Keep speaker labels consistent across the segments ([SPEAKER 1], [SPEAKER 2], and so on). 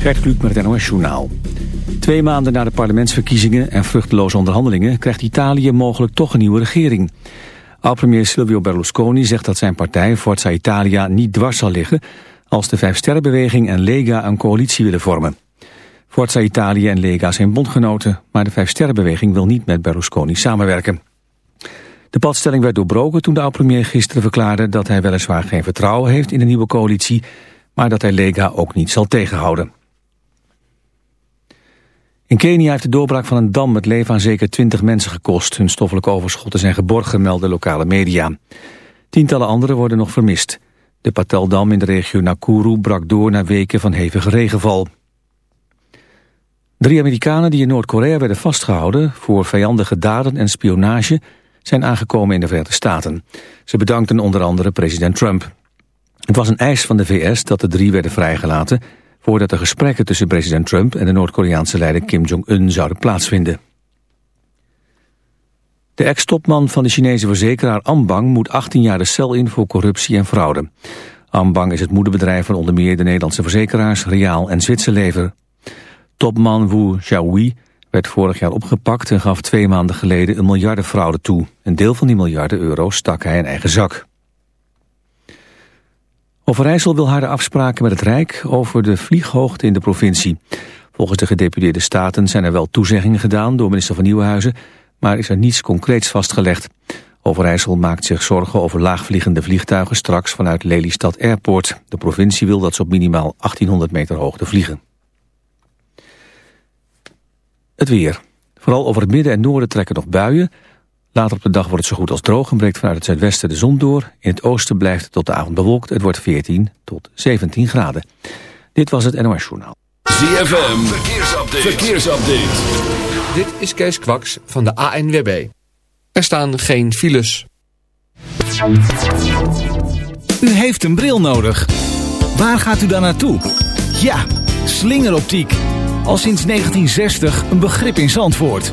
[SPEAKER 1] Gert Kluk met het Journaal. Twee maanden na de parlementsverkiezingen en vruchteloze onderhandelingen... krijgt Italië mogelijk toch een nieuwe regering. Oud-premier Silvio Berlusconi zegt dat zijn partij Forza Italia niet dwars zal liggen... als de Vijfsterrenbeweging en Lega een coalitie willen vormen. Forza Italia en Lega zijn bondgenoten... maar de Vijfsterrenbeweging wil niet met Berlusconi samenwerken. De padstelling werd doorbroken toen de oud-premier gisteren verklaarde... dat hij weliswaar geen vertrouwen heeft in de nieuwe coalitie... maar dat hij Lega ook niet zal tegenhouden. In Kenia heeft de doorbraak van een dam het leven aan zeker 20 mensen gekost. Hun stoffelijke overschotten zijn geborgen, melden lokale media. Tientallen anderen worden nog vermist. De Pateldam in de regio Nakuru brak door na weken van hevige regenval. Drie Amerikanen die in Noord-Korea werden vastgehouden... voor vijandige daden en spionage zijn aangekomen in de Verenigde Staten. Ze bedankten onder andere president Trump. Het was een eis van de VS dat de drie werden vrijgelaten voordat de gesprekken tussen president Trump en de Noord-Koreaanse leider Kim Jong-un zouden plaatsvinden. De ex-topman van de Chinese verzekeraar Ambang moet 18 jaar de cel in voor corruptie en fraude. Ambang is het moederbedrijf van onder meer de Nederlandse verzekeraars Reaal en Zwitserlever. Topman Wu Xiaohui werd vorig jaar opgepakt en gaf twee maanden geleden een miljardenfraude toe. Een deel van die miljarden euro stak hij in eigen zak. Overijssel wil harde afspraken met het Rijk over de vlieghoogte in de provincie. Volgens de gedeputeerde staten zijn er wel toezeggingen gedaan door minister van Nieuwenhuizen, maar is er niets concreets vastgelegd. Overijssel maakt zich zorgen over laagvliegende vliegtuigen straks vanuit Lelystad Airport. De provincie wil dat ze op minimaal 1800 meter hoogte vliegen. Het weer. Vooral over het midden en noorden trekken nog buien. Later op de dag wordt het zo goed als droog en breekt vanuit het zuidwesten de zon door. In het oosten blijft het tot de avond bewolkt. Het wordt 14 tot 17 graden. Dit was het NOS Journaal.
[SPEAKER 2] ZFM, verkeersupdate. verkeersupdate.
[SPEAKER 3] Dit is Kees Kwaks van de ANWB. Er staan geen files.
[SPEAKER 4] U heeft een bril nodig. Waar gaat u dan naartoe? Ja, slingeroptiek. Al sinds 1960 een begrip in Zandvoort.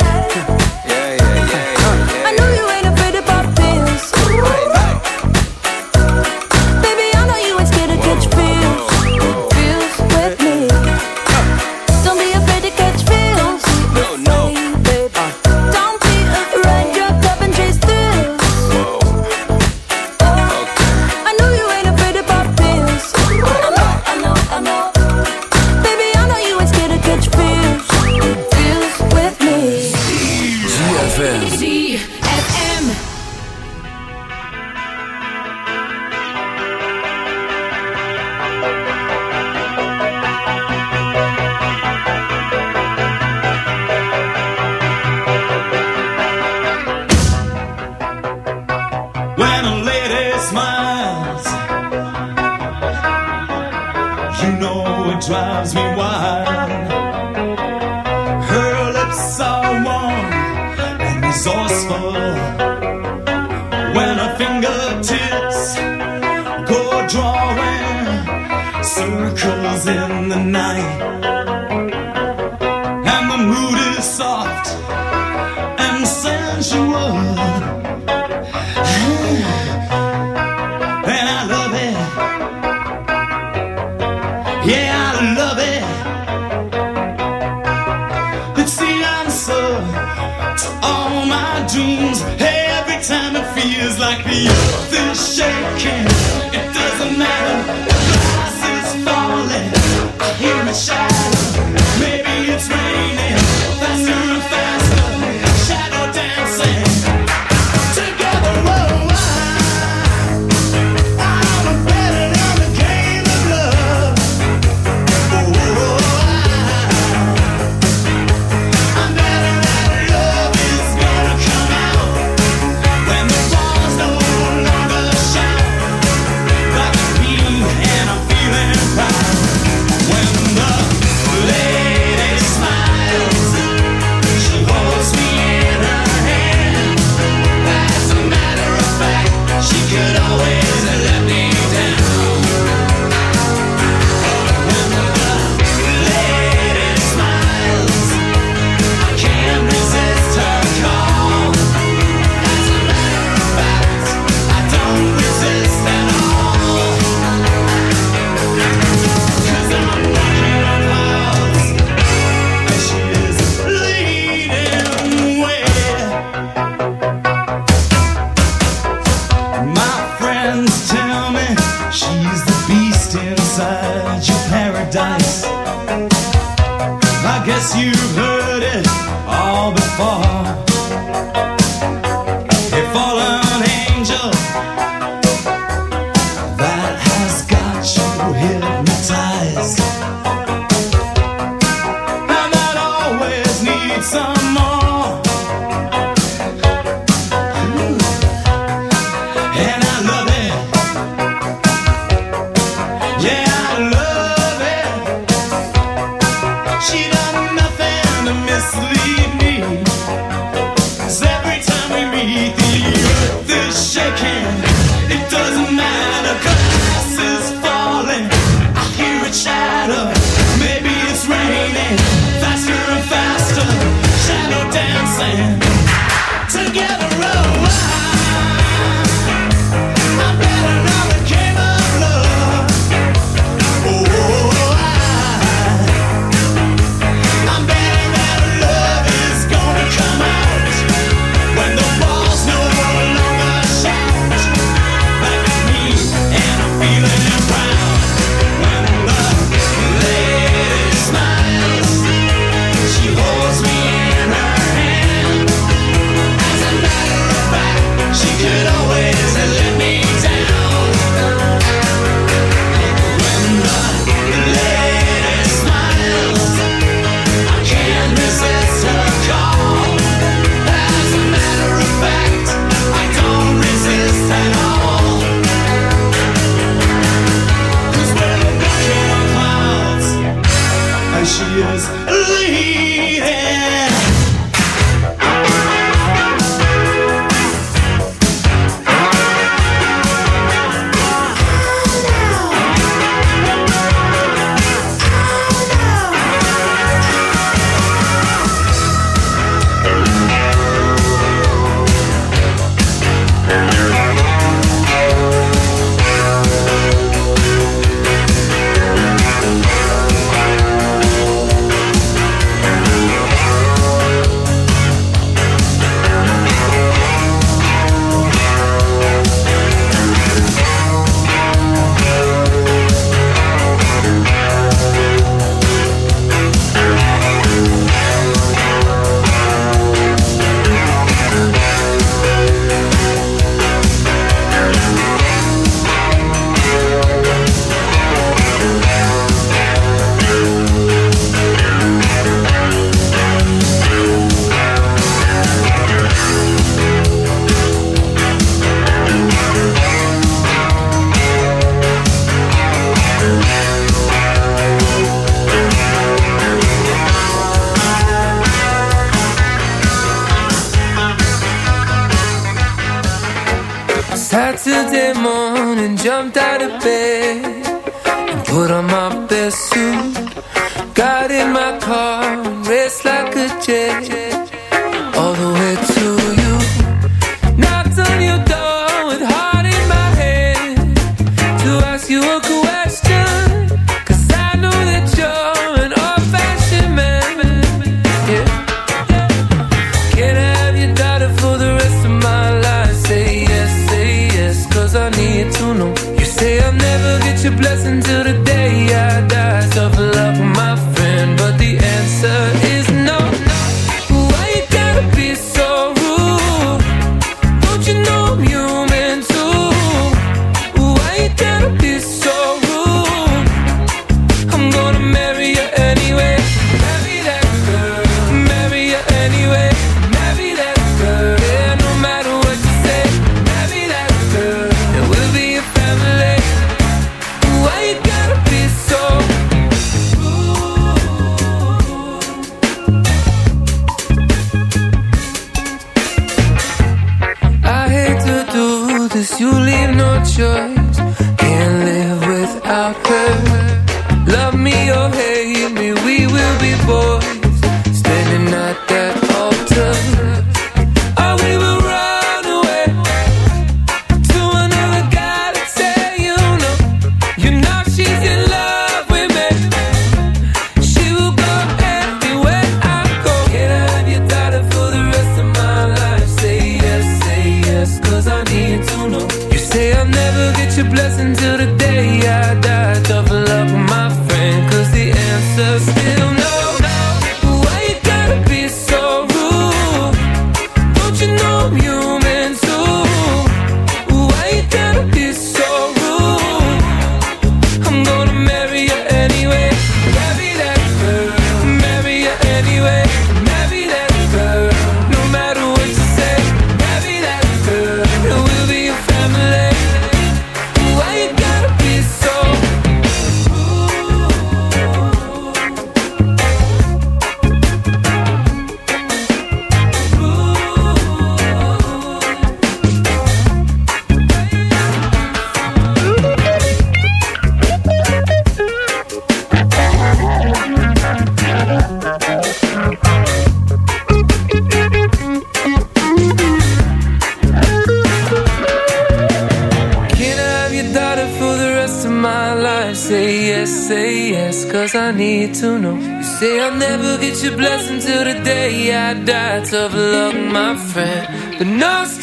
[SPEAKER 5] You
[SPEAKER 6] leave no choice.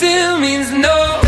[SPEAKER 7] Still means no.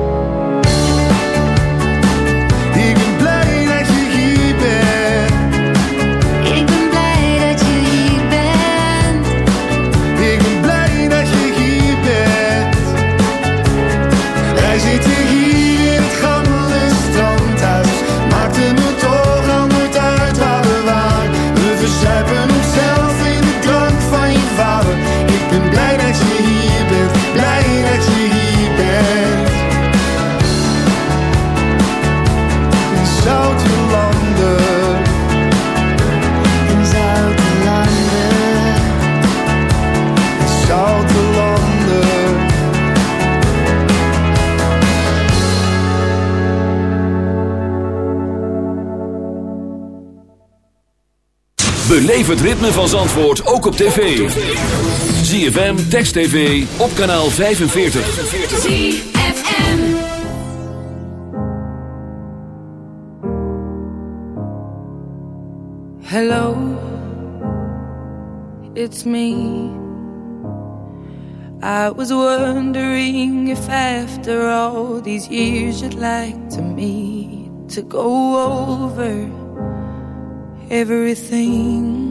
[SPEAKER 8] het
[SPEAKER 2] ritme van Zandvoort ook op tv. ZFM, Text TV, op kanaal 45.
[SPEAKER 7] ZFM
[SPEAKER 9] Hello, it's me. I was wondering if after all these years you'd like to meet. To go over everything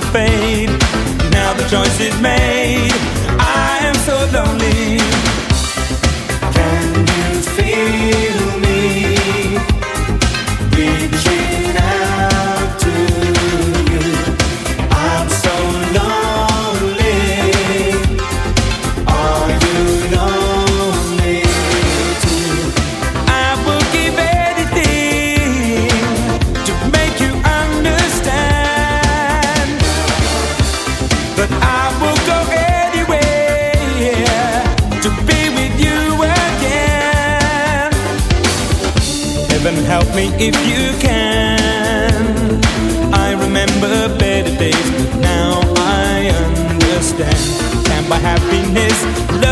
[SPEAKER 10] will.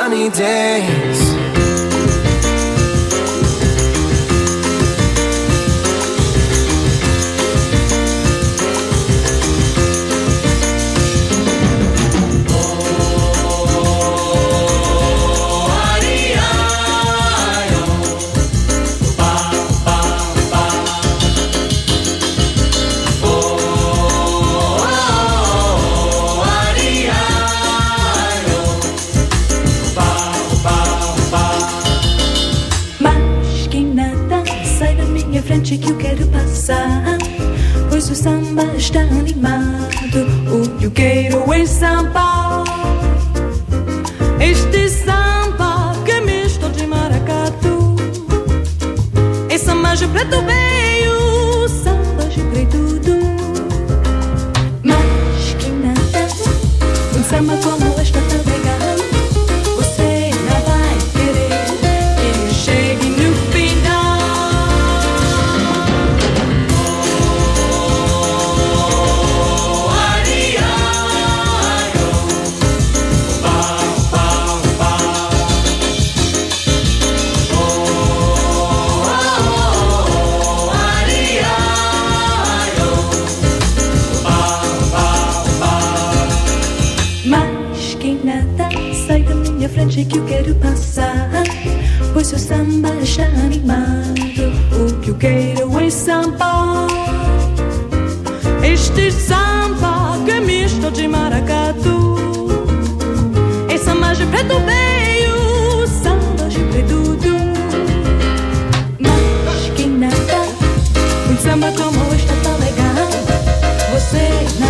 [SPEAKER 10] Sunny days.
[SPEAKER 11] Está animado. O que quero é. Este samba que misto de maracatu. É samba preto veio, samba de preto tudo. Mas que nada, um samba como está tão legal. Você não